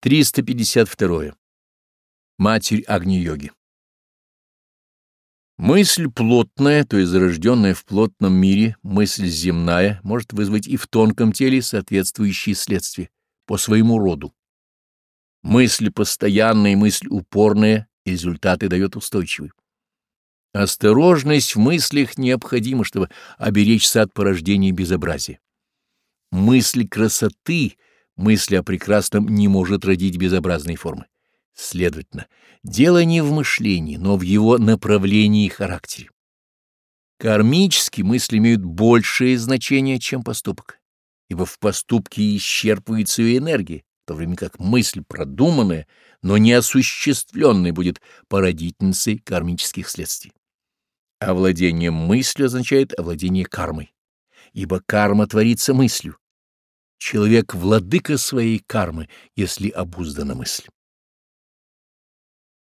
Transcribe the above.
352. Матерь Агни-йоги. Мысль плотная, то есть зарожденная в плотном мире, мысль земная, может вызвать и в тонком теле соответствующие следствия по своему роду. Мысль постоянная, мысль упорная, результаты дает устойчивый. Осторожность в мыслях необходима, чтобы оберечься от порождения безобразия. Мысль красоты — мысль о прекрасном не может родить безобразной формы. Следовательно, дело не в мышлении, но в его направлении и характере. Кармически мысли имеют большее значение, чем поступок, ибо в поступке исчерпывается ее энергия, в то время как мысль продуманная, но не осуществленная будет породительницей кармических следствий. Овладение мыслью означает овладение кармой, ибо карма творится мыслью, человек владыка своей кармы, если обуздан мысль.